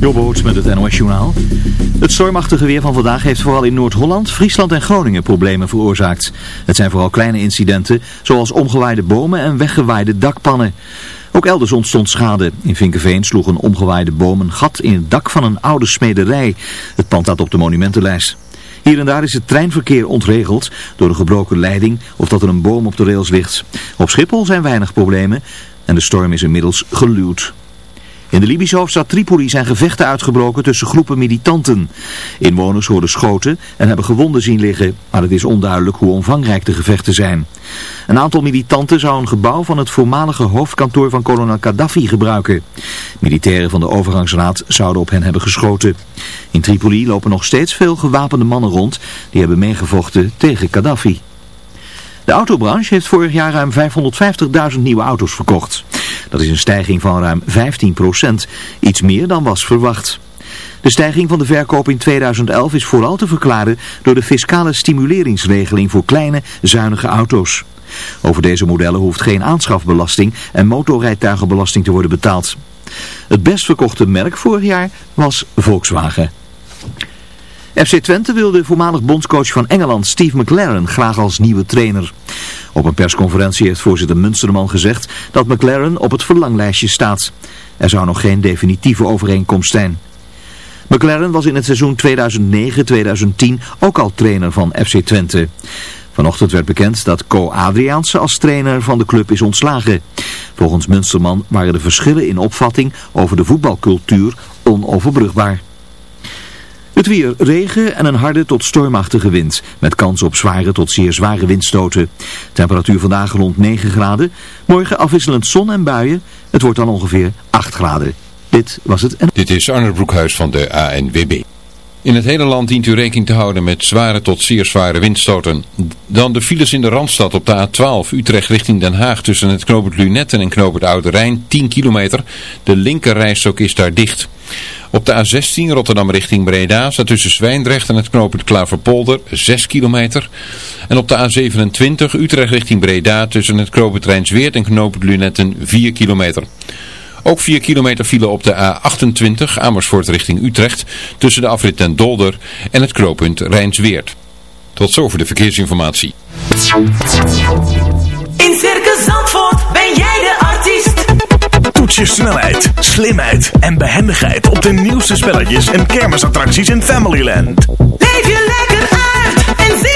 Jobboots met het NOS Journaal. Het stormachtige weer van vandaag heeft vooral in Noord-Holland, Friesland en Groningen problemen veroorzaakt. Het zijn vooral kleine incidenten, zoals omgewaaide bomen en weggewaaide dakpannen. Ook elders ontstond schade. In Vinkenveen sloeg een omgewaaide boom een gat in het dak van een oude smederij. Het pand staat op de monumentenlijst. Hier en daar is het treinverkeer ontregeld door een gebroken leiding of dat er een boom op de rails ligt. Op Schiphol zijn weinig problemen en de storm is inmiddels geluwd. In de Libische hoofdstad Tripoli zijn gevechten uitgebroken tussen groepen militanten. Inwoners hoorden schoten en hebben gewonden zien liggen, maar het is onduidelijk hoe omvangrijk de gevechten zijn. Een aantal militanten zou een gebouw van het voormalige hoofdkantoor van kolonel Gaddafi gebruiken. Militairen van de overgangsraad zouden op hen hebben geschoten. In Tripoli lopen nog steeds veel gewapende mannen rond die hebben meegevochten tegen Gaddafi. De autobranche heeft vorig jaar ruim 550.000 nieuwe auto's verkocht. Dat is een stijging van ruim 15%, iets meer dan was verwacht. De stijging van de verkoop in 2011 is vooral te verklaren door de fiscale stimuleringsregeling voor kleine, zuinige auto's. Over deze modellen hoeft geen aanschafbelasting en motorrijtuigenbelasting te worden betaald. Het best verkochte merk vorig jaar was Volkswagen. FC Twente wil de voormalig bondscoach van Engeland Steve McLaren graag als nieuwe trainer. Op een persconferentie heeft voorzitter Munsterman gezegd dat McLaren op het verlanglijstje staat. Er zou nog geen definitieve overeenkomst zijn. McLaren was in het seizoen 2009-2010 ook al trainer van FC Twente. Vanochtend werd bekend dat Co Adriaanse als trainer van de club is ontslagen. Volgens Munsterman waren de verschillen in opvatting over de voetbalcultuur onoverbrugbaar. Het weer regen en een harde tot stormachtige wind. Met kans op zware tot zeer zware windstoten. Temperatuur vandaag rond 9 graden. Morgen afwisselend zon en buien. Het wordt dan ongeveer 8 graden. Dit was het. En... Dit is Arne Broekhuis van de ANWB. In het hele land dient u rekening te houden met zware tot zeer zware windstoten. Dan de files in de Randstad op de A12 Utrecht richting Den Haag tussen het knooppunt Lunetten en knooppunt Oude Rijn 10 kilometer. De linkerrijstok is daar dicht. Op de A16 Rotterdam richting Breda staat tussen Zwijndrecht en het knooppunt Klaverpolder 6 kilometer. En op de A27 Utrecht richting Breda tussen het knooppunt Rijnsweert en knooppunt Lunetten 4 kilometer. Ook 4 kilometer file op de A28 Amersfoort richting Utrecht tussen de afrit ten Dolder en het knooppunt Rijnsweert. Tot zover de verkeersinformatie. In Circus Zandvoort ben jij de artiest. Toets je snelheid, slimheid en behendigheid op de nieuwste spelletjes en kermisattracties in Familyland. Leef je lekker uit en zie.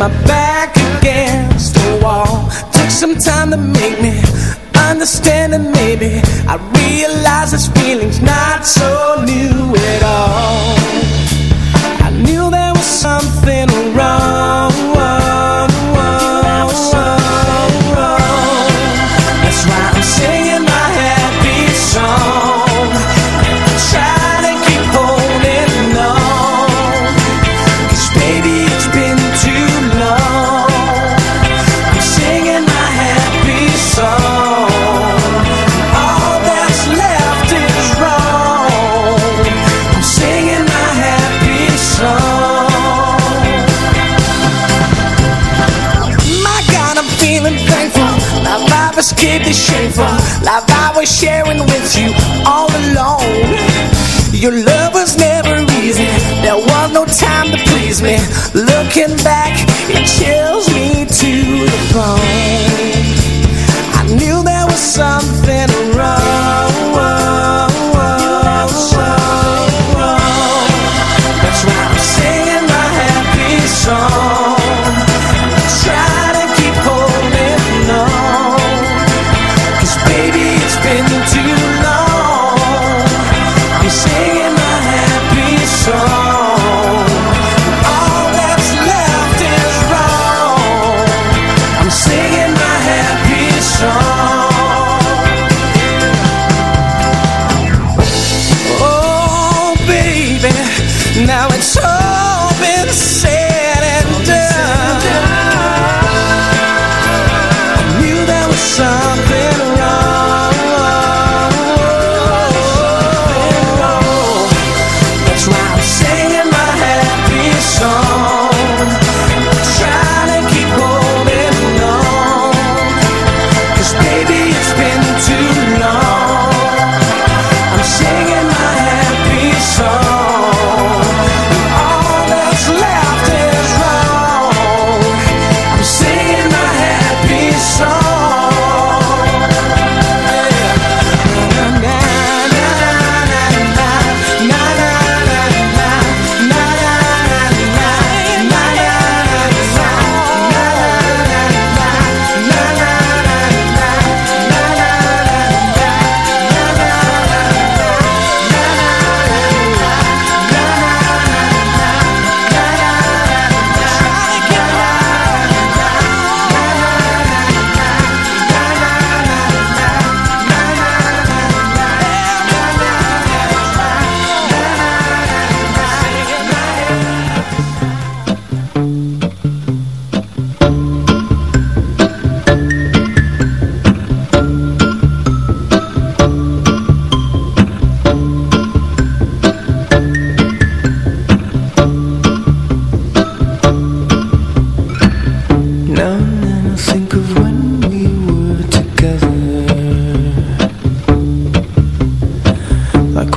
my back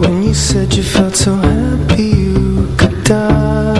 When you said you felt so happy you could die.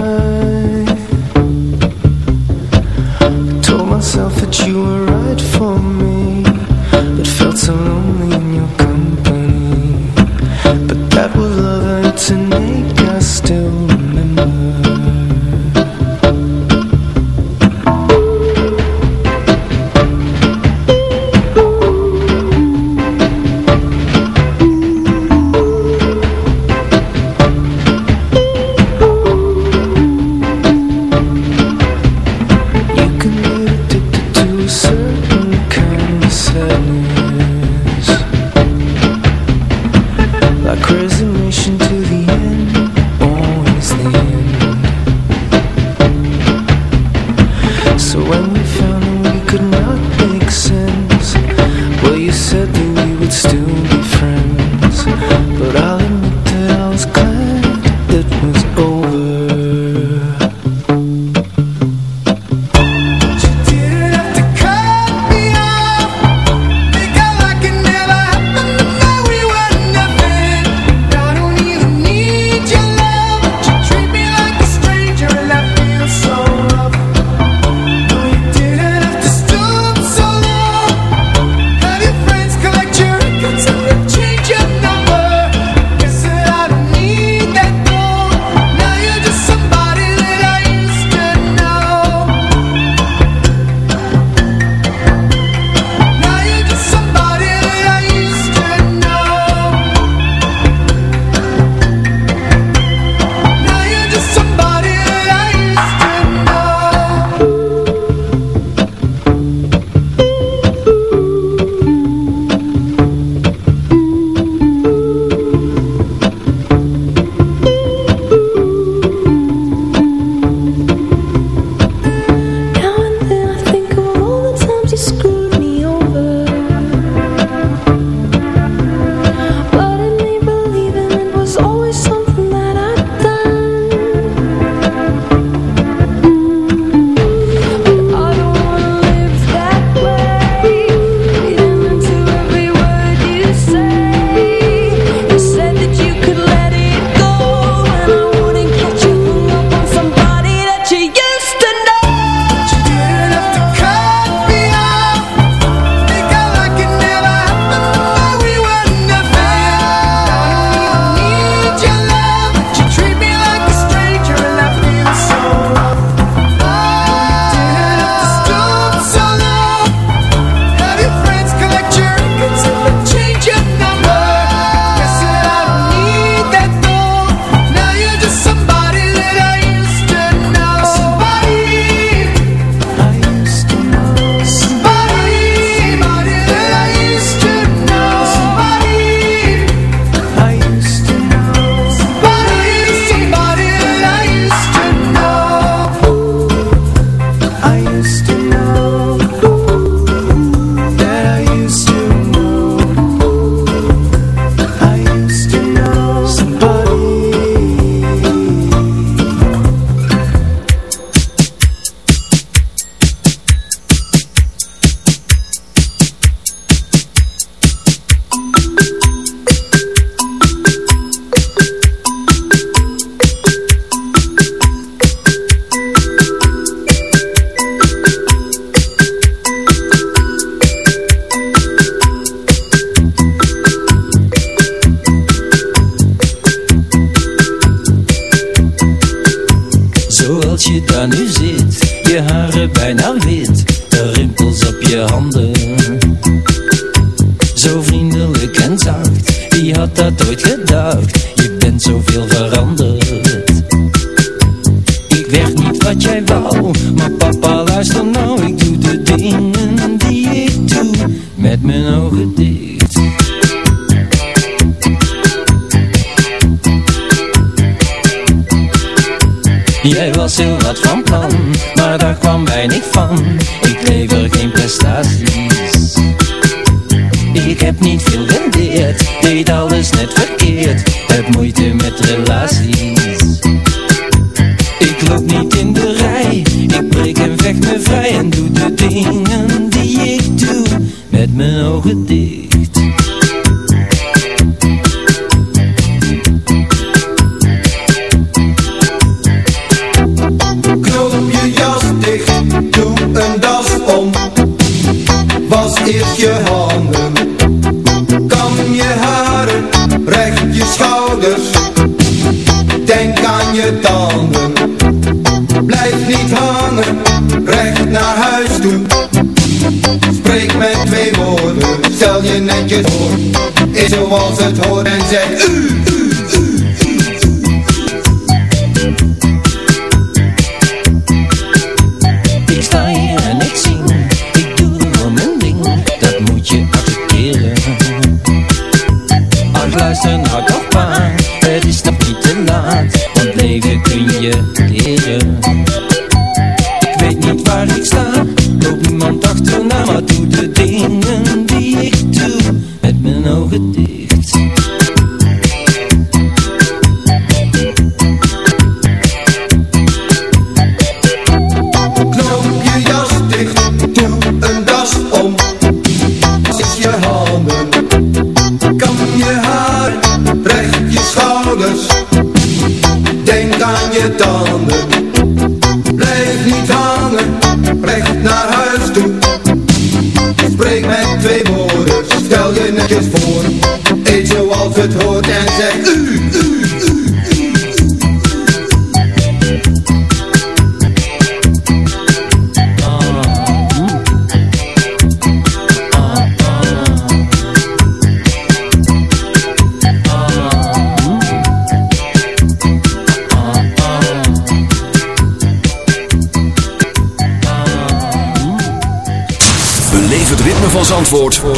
Luister nou toch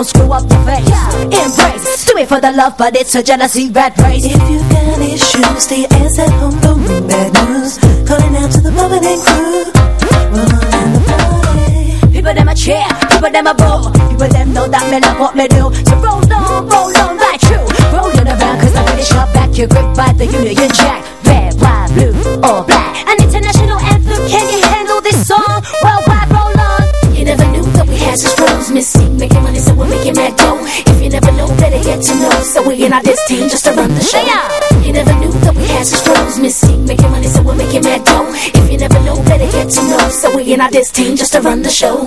Don't screw up the face. Embrace. Do it for the love, but it's a jealousy rat race. If you got issues, stay your ass at home, don't bring bad news. Calling out to the Bubba and crew. We're on the party. People them a cheer, people them a boo People them know that me love what me do So roll on, roll on like true Rolling around cause I'm pretty sharp back You're gripped by the Union Jack so we're making mad dough If you never know, better get to know. So we in our this team just to run the show. You never knew that we had such pros Mystique, making money so we're making mad dough. If you never know, better get to know. So we in our this team just to run the show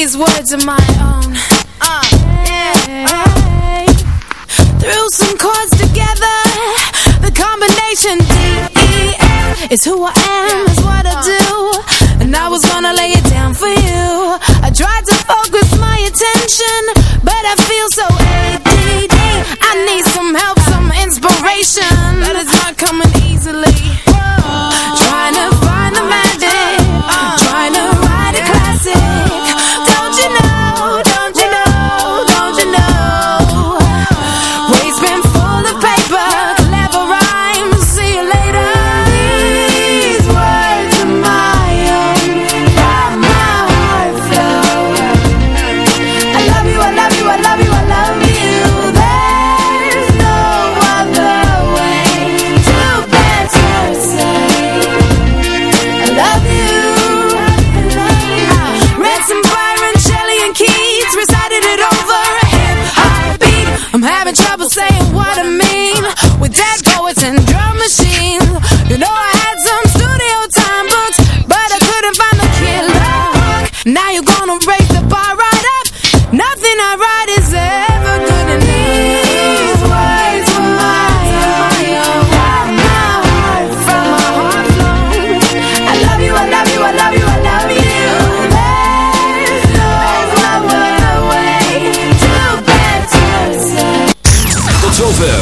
These words of my own. Uh, yeah, uh. Threw some chords together. The combination D-E-F is who I am, is what I uh. do. And I was gonna lay it down for you. I tried to focus my attention, but I feel so ADD. I need some help, some inspiration. That is not coming easily.